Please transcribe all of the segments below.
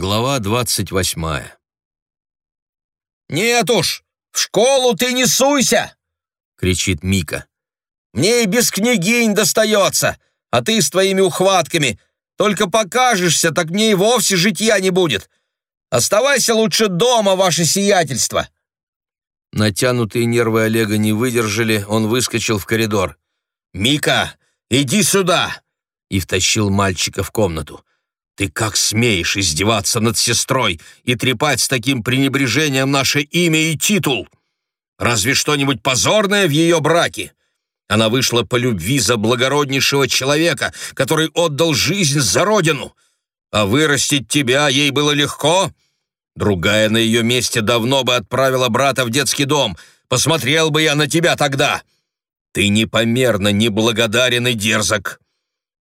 Глава двадцать восьмая. «Нет уж, в школу ты не суйся!» — кричит Мика. «Мне и без княгинь достается, а ты с твоими ухватками. Только покажешься, так мне и вовсе житья не будет. Оставайся лучше дома, ваше сиятельство!» Натянутые нервы Олега не выдержали, он выскочил в коридор. «Мика, иди сюда!» и втащил мальчика в комнату. Ты как смеешь издеваться над сестрой и трепать с таким пренебрежением наше имя и титул? Разве что-нибудь позорное в ее браке? Она вышла по любви за благороднейшего человека, который отдал жизнь за родину. А вырастить тебя ей было легко? Другая на ее месте давно бы отправила брата в детский дом. Посмотрел бы я на тебя тогда. Ты непомерно неблагодарен и дерзок.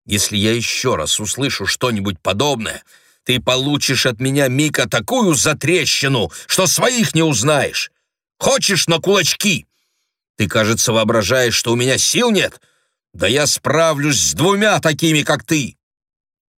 Если я еще раз услышу что-нибудь подобное, ты получишь от меня, Мика, такую затрещину, что своих не узнаешь. Хочешь на кулачки? Ты, кажется, воображаешь, что у меня сил нет? Да я справлюсь с двумя такими, как ты!»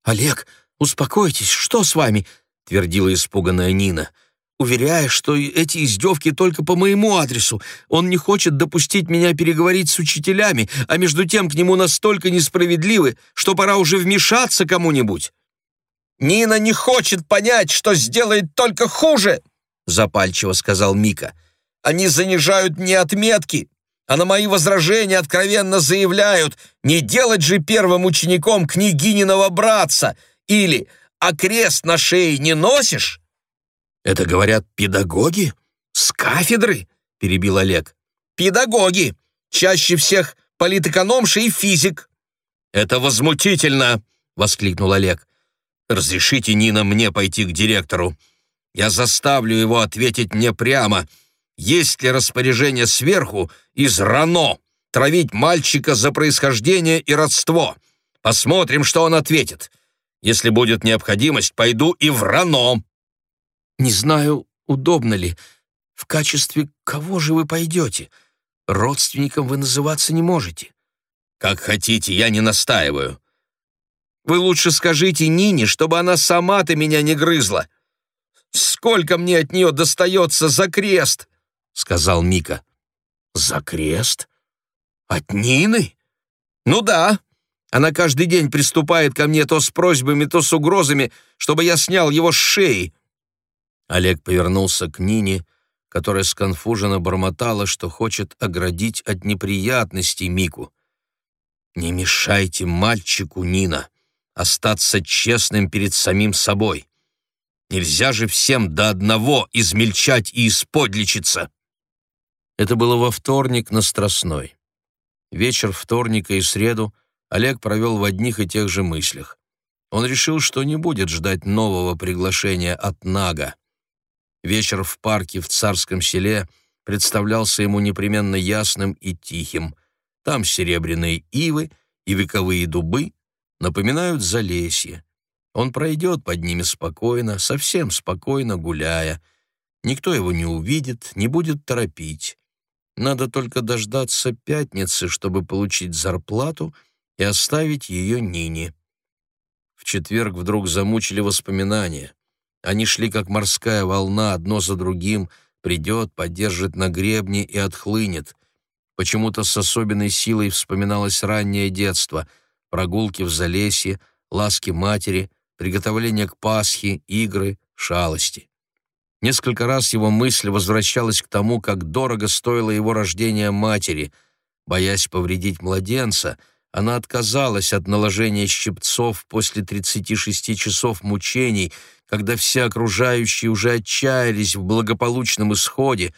«Олег, успокойтесь, что с вами?» — твердила испуганная Нина уверяя, что эти издевки только по моему адресу. Он не хочет допустить меня переговорить с учителями, а между тем к нему настолько несправедливы, что пора уже вмешаться кому-нибудь». «Нина не хочет понять, что сделает только хуже», — запальчиво сказал Мика. «Они занижают мне отметки, а на мои возражения откровенно заявляют, не делать же первым учеником княгининого братца или «А крест на шее не носишь?» «Это, говорят, педагоги? С кафедры?» — перебил Олег. «Педагоги! Чаще всех политэкономша и физик!» «Это возмутительно!» — воскликнул Олег. «Разрешите, Нина, мне пойти к директору. Я заставлю его ответить мне прямо. Есть ли распоряжение сверху из РАНО травить мальчика за происхождение и родство? Посмотрим, что он ответит. Если будет необходимость, пойду и в РАНО. «Не знаю, удобно ли. В качестве кого же вы пойдете? Родственником вы называться не можете». «Как хотите, я не настаиваю». «Вы лучше скажите Нине, чтобы она сама-то меня не грызла. Сколько мне от нее достается за крест?» — сказал Мика. «За крест? От Нины?» «Ну да. Она каждый день приступает ко мне то с просьбами, то с угрозами, чтобы я снял его с шеи. Олег повернулся к Нине, которая сконфуженно бормотала, что хочет оградить от неприятностей Мику. «Не мешайте мальчику, Нина, остаться честным перед самим собой. Нельзя же всем до одного измельчать и исподличиться!» Это было во вторник на Страстной. Вечер вторника и среду Олег провел в одних и тех же мыслях. Он решил, что не будет ждать нового приглашения от Нага. Вечер в парке в Царском селе представлялся ему непременно ясным и тихим. Там серебряные ивы и вековые дубы напоминают залесье. Он пройдет под ними спокойно, совсем спокойно гуляя. Никто его не увидит, не будет торопить. Надо только дождаться пятницы, чтобы получить зарплату и оставить ее Нине. В четверг вдруг замучили воспоминания. Они шли, как морская волна, одно за другим, придет, поддержит на гребне и отхлынет. Почему-то с особенной силой вспоминалось раннее детство, прогулки в Залесье, ласки матери, приготовление к Пасхе, игры, шалости. Несколько раз его мысль возвращалась к тому, как дорого стоило его рождение матери. Боясь повредить младенца, она отказалась от наложения щипцов после 36 часов мучений — когда все окружающие уже отчаялись в благополучном исходе,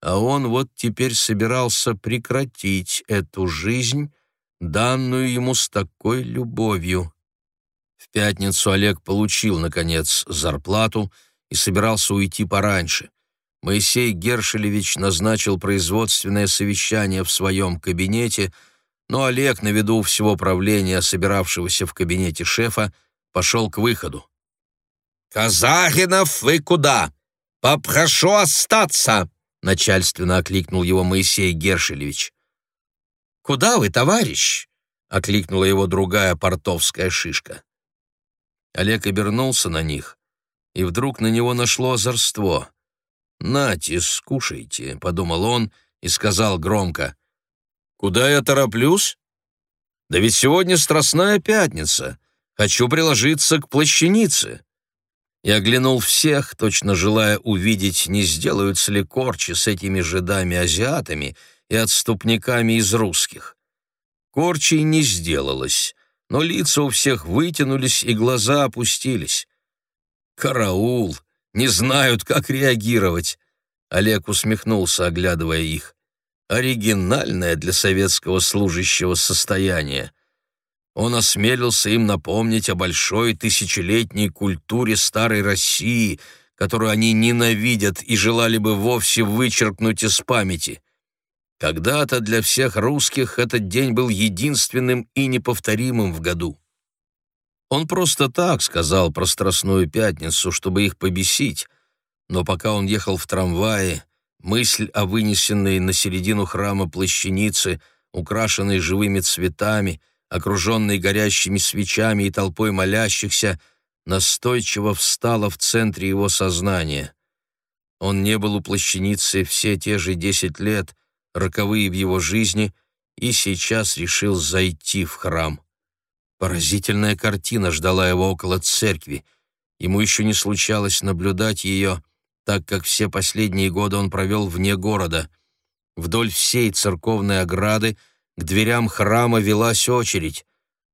а он вот теперь собирался прекратить эту жизнь, данную ему с такой любовью. В пятницу Олег получил, наконец, зарплату и собирался уйти пораньше. Моисей Гершелевич назначил производственное совещание в своем кабинете, но Олег, на виду всего правления, собиравшегося в кабинете шефа, пошел к выходу. «Казахинов, вы куда? Попрошу остаться!» — начальственно окликнул его Моисей Гершелевич. «Куда вы, товарищ?» — окликнула его другая портовская шишка. Олег обернулся на них и вдруг на него нашло озорство. «Нате, скушайте», — подумал он и сказал громко. «Куда я тороплюсь? Да ведь сегодня Страстная Пятница. Хочу приложиться к плащанице». И оглянул всех, точно желая увидеть, не сделаются ли корчи с этими жидами-азиатами и отступниками из русских. Корчей не сделалось, но лица у всех вытянулись и глаза опустились. «Караул! Не знают, как реагировать!» Олег усмехнулся, оглядывая их. «Оригинальное для советского служащего состояние. Он осмелился им напомнить о большой тысячелетней культуре старой России, которую они ненавидят и желали бы вовсе вычеркнуть из памяти. Когда-то для всех русских этот день был единственным и неповторимым в году. Он просто так сказал про Страстную Пятницу, чтобы их побесить, но пока он ехал в трамвае, мысль о вынесенной на середину храма плащанице, украшенной живыми цветами, окруженной горящими свечами и толпой молящихся, настойчиво встала в центре его сознания. Он не был у плащаницы все те же десять лет, роковые в его жизни, и сейчас решил зайти в храм. Поразительная картина ждала его около церкви. Ему еще не случалось наблюдать ее, так как все последние годы он провел вне города. Вдоль всей церковной ограды к дверям храма велась очередь.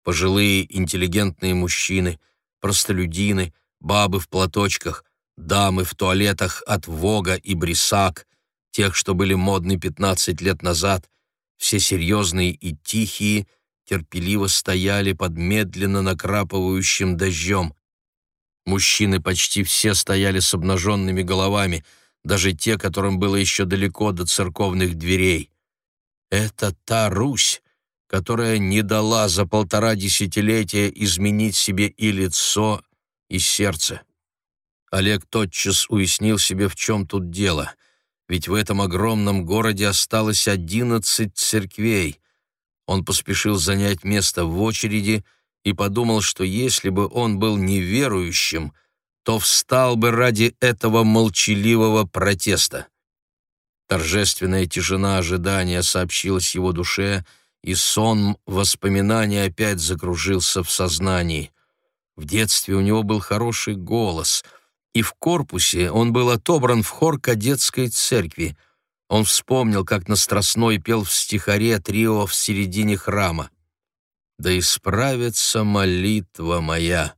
Пожилые интеллигентные мужчины, простолюдины, бабы в платочках, дамы в туалетах от Вога и Брисак, тех, что были модны 15 лет назад, все серьезные и тихие — терпеливо стояли под медленно накрапывающим дождем. Мужчины почти все стояли с обнаженными головами, даже те, которым было еще далеко до церковных дверей. Это та Русь, которая не дала за полтора десятилетия изменить себе и лицо, и сердце. Олег тотчас уяснил себе, в чем тут дело, ведь в этом огромном городе осталось одиннадцать церквей, он поспешил занять место в очереди и подумал, что если бы он был неверующим, то встал бы ради этого молчаливого протеста. Торжественная тишина ожидания сообщилась его душе, и сон воспоминаний опять закружился в сознании. В детстве у него был хороший голос, и в корпусе он был отобран в хор кадетской церкви — он вспомнил, как на Страстной пел в стихаре трио в середине храма. «Да исправится молитва моя».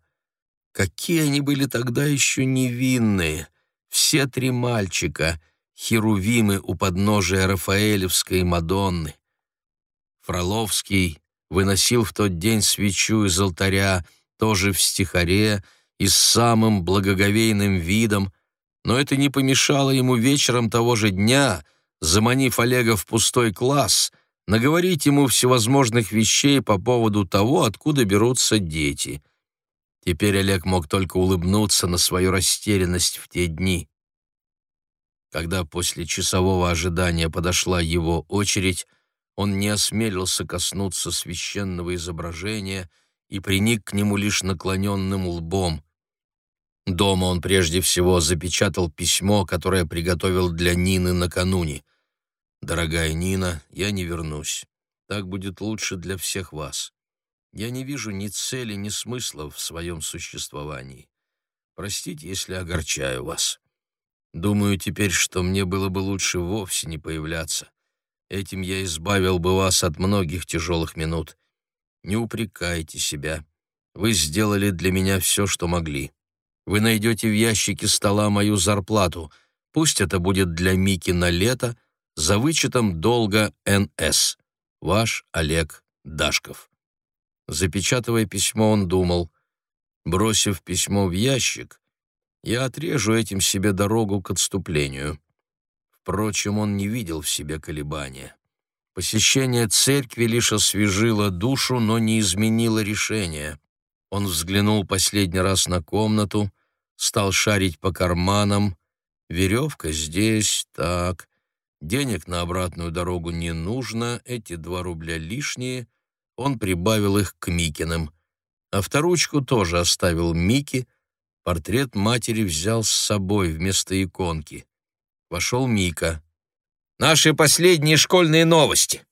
Какие они были тогда еще невинные, все три мальчика, херувимы у подножия Рафаэлевской Мадонны. Фроловский выносил в тот день свечу из алтаря, тоже в стихаре и с самым благоговейным видом, но это не помешало ему вечером того же дня — заманив Олега в пустой класс, наговорить ему всевозможных вещей по поводу того, откуда берутся дети. Теперь Олег мог только улыбнуться на свою растерянность в те дни. Когда после часового ожидания подошла его очередь, он не осмелился коснуться священного изображения и приник к нему лишь наклоненным лбом. Дома он прежде всего запечатал письмо, которое приготовил для Нины накануне. «Дорогая Нина, я не вернусь. Так будет лучше для всех вас. Я не вижу ни цели, ни смысла в своем существовании. Простите, если огорчаю вас. Думаю теперь, что мне было бы лучше вовсе не появляться. Этим я избавил бы вас от многих тяжелых минут. Не упрекайте себя. Вы сделали для меня все, что могли. Вы найдете в ящике стола мою зарплату. Пусть это будет для Мики на лето — за вычетом долга НС. Ваш Олег Дашков. Запечатывая письмо, он думал, бросив письмо в ящик, я отрежу этим себе дорогу к отступлению. Впрочем, он не видел в себе колебания. Посещение церкви лишь освежило душу, но не изменило решения. Он взглянул последний раз на комнату, стал шарить по карманам. Веревка здесь, так, Денег на обратную дорогу не нужно, эти два рубля лишние. Он прибавил их к Микиным. Авторучку тоже оставил Мики, Портрет матери взял с собой вместо иконки. Вошел Мика. «Наши последние школьные новости.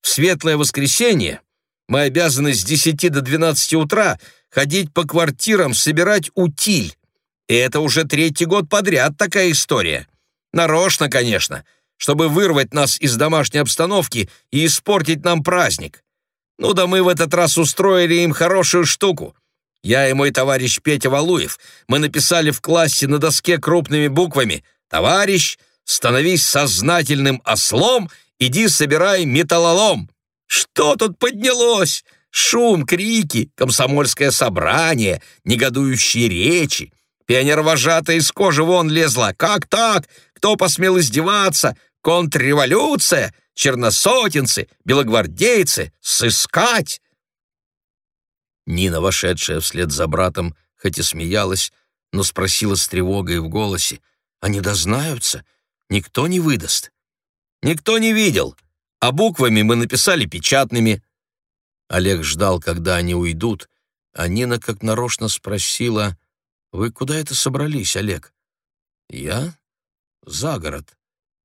В светлое воскресенье мы обязаны с 10 до 12 утра ходить по квартирам, собирать утиль. И это уже третий год подряд такая история. Нарочно, конечно, чтобы вырвать нас из домашней обстановки и испортить нам праздник. Ну да мы в этот раз устроили им хорошую штуку. Я и мой товарищ Петя Валуев, мы написали в классе на доске крупными буквами «Товарищ, становись сознательным ослом, иди собирай металлолом». Что тут поднялось? Шум, крики, комсомольское собрание, негодующие речи. Пионер-вожатая из кожи вон лезла. Как так? Кто посмел издеваться? Контрреволюция? Черносотенцы? Белогвардейцы? Сыскать? Нина, вошедшая вслед за братом, хоть и смеялась, но спросила с тревогой в голосе. «Они дознаются? Никто не выдаст?» «Никто не видел, а буквами мы написали печатными». Олег ждал, когда они уйдут, а Нина как нарочно спросила, «Вы куда это собрались, Олег?» «Я? За город.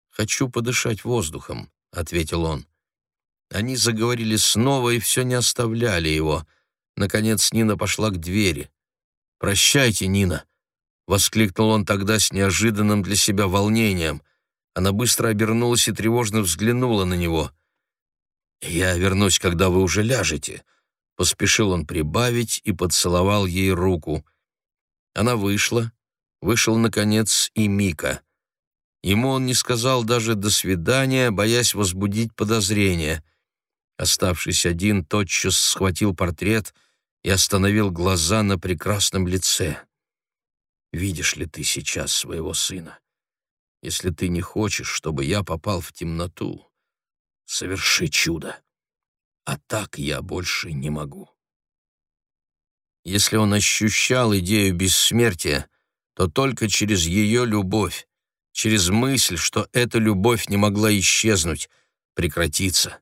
Хочу подышать воздухом», — ответил он. Они заговорили снова и все не оставляли его — Наконец Нина пошла к двери. «Прощайте, Нина!» — воскликнул он тогда с неожиданным для себя волнением. Она быстро обернулась и тревожно взглянула на него. «Я вернусь, когда вы уже ляжете», — поспешил он прибавить и поцеловал ей руку. Она вышла. Вышел, наконец, и Мика. Ему он не сказал даже «до свидания», боясь возбудить подозрения. Оставшись один, тотчас схватил портрет и остановил глаза на прекрасном лице. «Видишь ли ты сейчас своего сына? Если ты не хочешь, чтобы я попал в темноту, соверши чудо. А так я больше не могу». Если он ощущал идею бессмертия, то только через ее любовь, через мысль, что эта любовь не могла исчезнуть, прекратиться.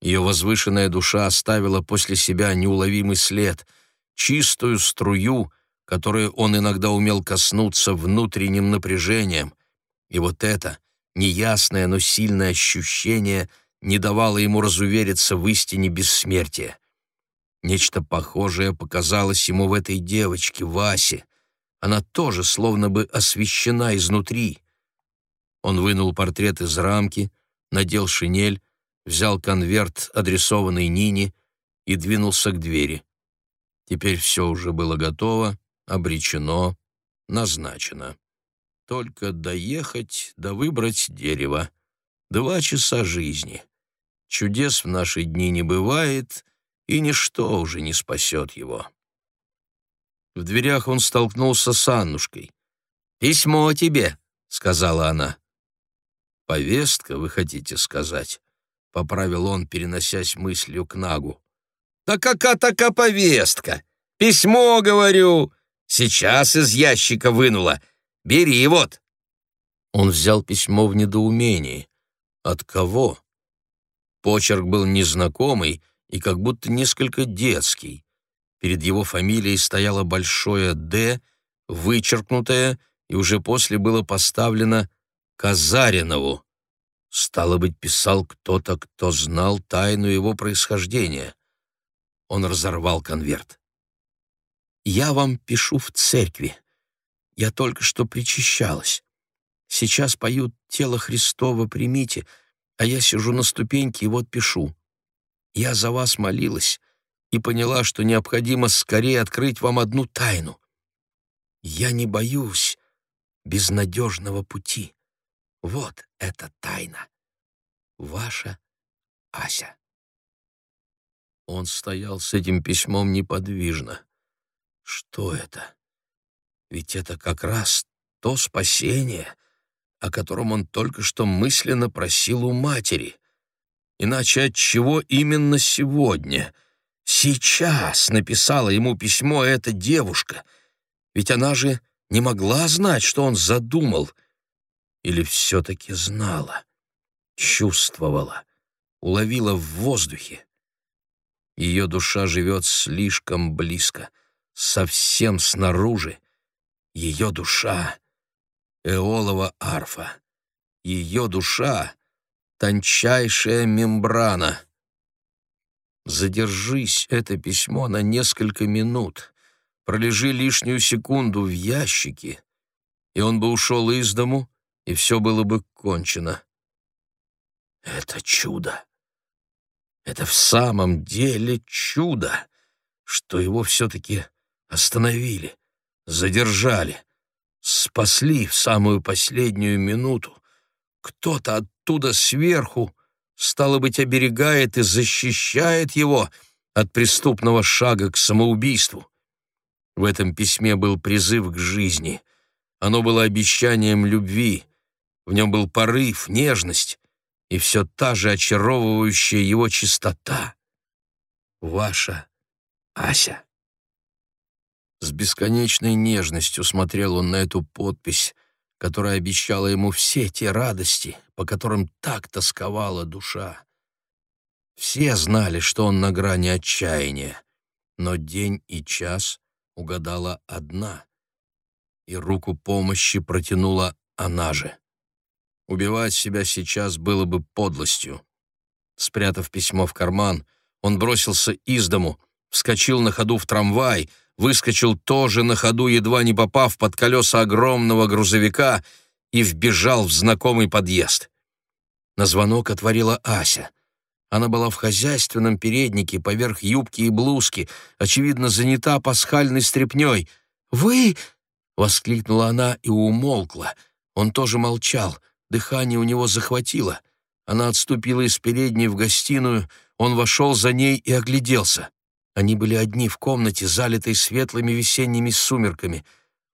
Ее возвышенная душа оставила после себя неуловимый след, чистую струю, которую он иногда умел коснуться внутренним напряжением. И вот это, неясное, но сильное ощущение не давало ему разувериться в истине бессмертия. Нечто похожее показалось ему в этой девочке, Васе. Она тоже словно бы освещена изнутри. Он вынул портрет из рамки, надел шинель, взял конверт, адресованный Нине, и двинулся к двери. Теперь все уже было готово, обречено, назначено. Только доехать да выбрать дерево. Два часа жизни. Чудес в наши дни не бывает, и ничто уже не спасет его. В дверях он столкнулся с Аннушкой. «Письмо тебе», — сказала она. «Повестка, вы хотите сказать?» — поправил он, переносясь мыслью к Нагу. «Да какая такая повестка? Письмо, говорю. Сейчас из ящика вынула. Бери вот». Он взял письмо в недоумении. От кого? Почерк был незнакомый и как будто несколько детский. Перед его фамилией стояло большое «Д», вычеркнутое, и уже после было поставлено «Казаринову». Стало быть, писал кто-то, кто знал тайну его происхождения. Он разорвал конверт. «Я вам пишу в церкви. Я только что причащалась. Сейчас поют «Тело Христово примите», а я сижу на ступеньке и вот пишу. Я за вас молилась и поняла, что необходимо скорее открыть вам одну тайну. Я не боюсь безнадежного пути. Вот эта тайна. Ваша Ася. Он стоял с этим письмом неподвижно. Что это? Ведь это как раз то спасение, о котором он только что мысленно просил у матери. Иначе от чего именно сегодня, сейчас написала ему письмо эта девушка? Ведь она же не могла знать, что он задумал — или все-таки знала, чувствовала, уловила в воздухе? Ее душа живет слишком близко, совсем снаружи, Ее душа — эолова арфа. Ее душа — тончайшая мембрана. Задержись это письмо на несколько минут, пролежи лишнюю секунду в ящике, и он бы ушел из дому, и все было бы кончено. Это чудо. Это в самом деле чудо, что его все-таки остановили, задержали, спасли в самую последнюю минуту. Кто-то оттуда сверху, стало быть, оберегает и защищает его от преступного шага к самоубийству. В этом письме был призыв к жизни. Оно было обещанием любви. В нем был порыв, нежность и все та же очаровывающая его чистота. Ваша Ася. С бесконечной нежностью смотрел он на эту подпись, которая обещала ему все те радости, по которым так тосковала душа. Все знали, что он на грани отчаяния, но день и час угадала одна, и руку помощи протянула она же. Убивать себя сейчас было бы подлостью. Спрятав письмо в карман, он бросился из дому, вскочил на ходу в трамвай, выскочил тоже на ходу, едва не попав под колеса огромного грузовика, и вбежал в знакомый подъезд. На звонок отворила Ася. Она была в хозяйственном переднике поверх юбки и блузки, очевидно, занята пасхальной стряпнёй. «Вы...» — воскликнула она и умолкла. Он тоже молчал — Дыхание у него захватило. Она отступила из передней в гостиную, он вошел за ней и огляделся. Они были одни в комнате, залитой светлыми весенними сумерками.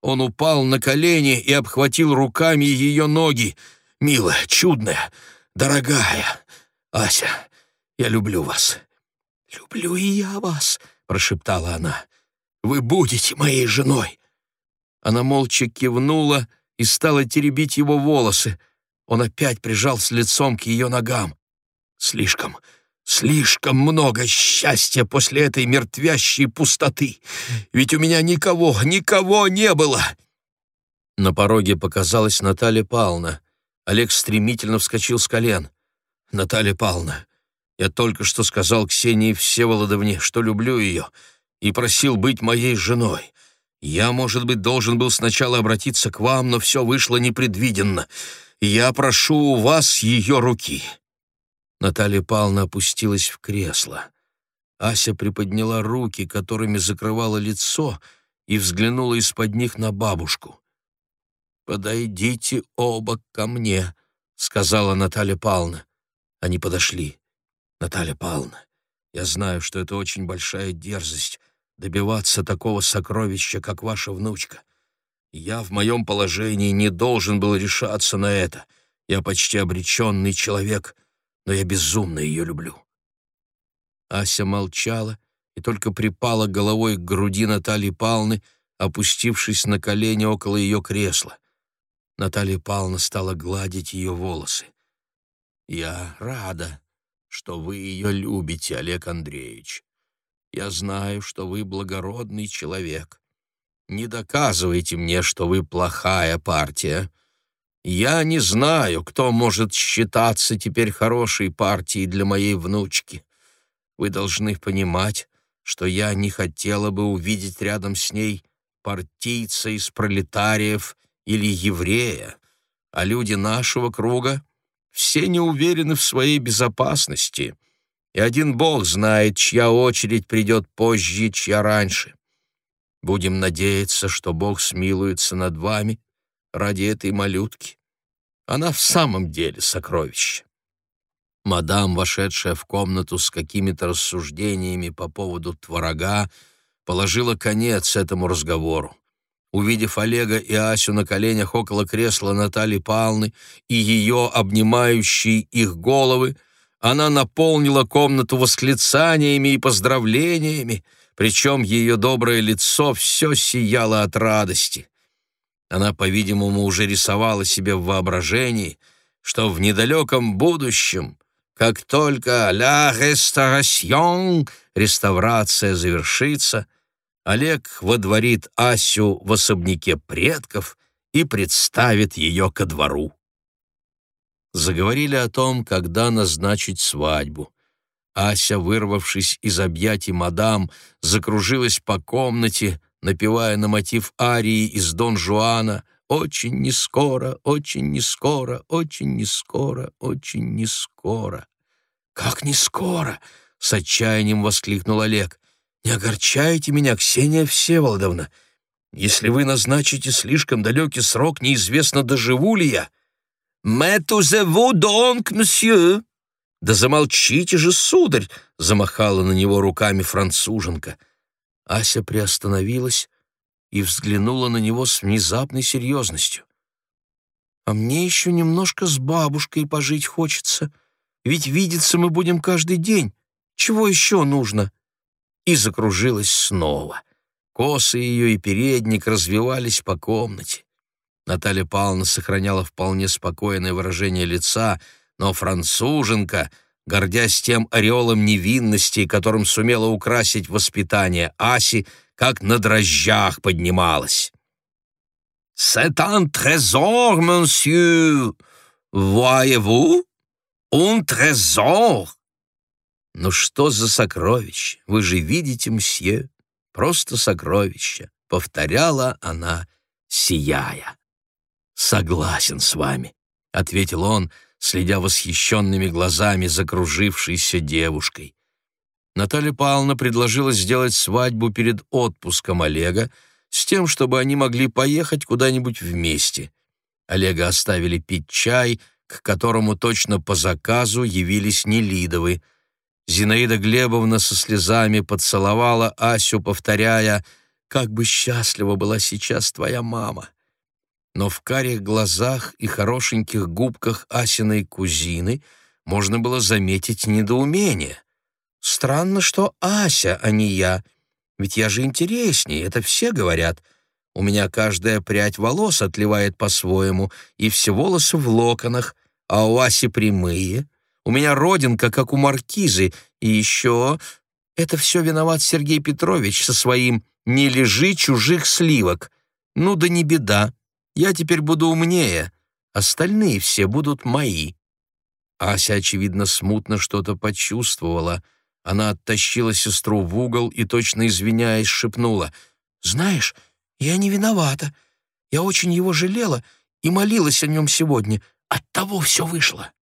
Он упал на колени и обхватил руками ее ноги. «Милая, чудная, дорогая, Ася, я люблю вас». «Люблю и я вас», — прошептала она. «Вы будете моей женой». Она молча кивнула и стала теребить его волосы. Он опять прижался лицом к ее ногам. Слишком, слишком много счастья после этой мертвящей пустоты. Ведь у меня никого, никого не было. На пороге показалась Наталья Павловна. Олег стремительно вскочил с колен. «Наталья Павловна, я только что сказал Ксении Всеволодовне, что люблю ее, и просил быть моей женой. Я, может быть, должен был сначала обратиться к вам, но все вышло непредвиденно. Я прошу у вас ее руки». Наталья Павловна опустилась в кресло. Ася приподняла руки, которыми закрывала лицо, и взглянула из-под них на бабушку. «Подойдите оба ко мне», — сказала Наталья Павловна. Они подошли. «Наталья Павловна, я знаю, что это очень большая дерзость добиваться такого сокровища, как ваша внучка. Я в моем положении не должен был решаться на это. Я почти обреченный человек, но я безумно ее люблю». Ася молчала и только припала головой к груди Натальи Павловны, опустившись на колени около ее кресла. Наталья Павловна стала гладить ее волосы. «Я рада, что вы ее любите, Олег Андреевич. Я знаю, что вы благородный человек. Не доказывайте мне, что вы плохая партия. Я не знаю, кто может считаться теперь хорошей партией для моей внучки. Вы должны понимать, что я не хотела бы увидеть рядом с ней партийца из пролетариев или еврея, а люди нашего круга все не уверены в своей безопасности, и один Бог знает, чья очередь придет позже, чья раньше. Будем надеяться, что Бог смилуется над вами ради этой малютки. Она в самом деле сокровище. Мадам, вошедшая в комнату с какими-то рассуждениями по поводу творога, положила конец этому разговору. Увидев Олега и Асю на коленях около кресла Натальи Павловны и ее обнимающие их головы, она наполнила комнату восклицаниями и поздравлениями, причем ее доброе лицо все сияло от радости. Она, по-видимому, уже рисовала себе в воображении, что в недалеком будущем, как только «la restauration» реставрация завершится, Олег водворит Асю в особняке предков и представит ее ко двору. Заговорили о том, когда назначить свадьбу. Ася, вырвавшись из объятий мадам, закружилась по комнате, напевая на мотив арии из Дон Жуана «Очень не скоро, очень не скоро, очень не скоро, очень не скоро». «Как не скоро?» — с отчаянием воскликнул Олег. «Не огорчайте меня, Ксения Всеволодовна. Если вы назначите слишком далекий срок, неизвестно, доживу ли я». «Метузеву донк, мсье!» «Да замолчите же, сударь!» — замахала на него руками француженка. Ася приостановилась и взглянула на него с внезапной серьезностью. «А мне еще немножко с бабушкой пожить хочется, ведь видеться мы будем каждый день. Чего еще нужно?» И закружилась снова. Косы ее и передник развивались по комнате. Наталья Павловна сохраняла вполне спокойное выражение лица — но француженка, гордясь тем ореолом невинности, которым сумела украсить воспитание Аси, как на дрожжах поднималась. «C'est un trésor, monsieur! Voyez-vous? Un trésor!» «Ну что за сокровище? Вы же видите, мсье, просто сокровище», — повторяла она, сияя. «Согласен с вами», — ответил он, — следя восхищенными глазами закружившейся девушкой. Наталья Павловна предложила сделать свадьбу перед отпуском Олега с тем, чтобы они могли поехать куда-нибудь вместе. Олега оставили пить чай, к которому точно по заказу явились Нелидовы. Зинаида Глебовна со слезами поцеловала Асю, повторяя «Как бы счастлива была сейчас твоя мама!» Но в карих глазах и хорошеньких губках Асиной кузины можно было заметить недоумение. «Странно, что Ася, а не я. Ведь я же интереснее, это все говорят. У меня каждая прядь волос отливает по-своему, и все волосы в локонах, а у Аси прямые. У меня родинка, как у маркизы, и еще... Это все виноват Сергей Петрович со своим «не лежи чужих сливок». Ну да не беда. Я теперь буду умнее, остальные все будут мои». Ася, очевидно, смутно что-то почувствовала. Она оттащила сестру в угол и, точно извиняясь, шепнула. «Знаешь, я не виновата. Я очень его жалела и молилась о нем сегодня. Оттого все вышло».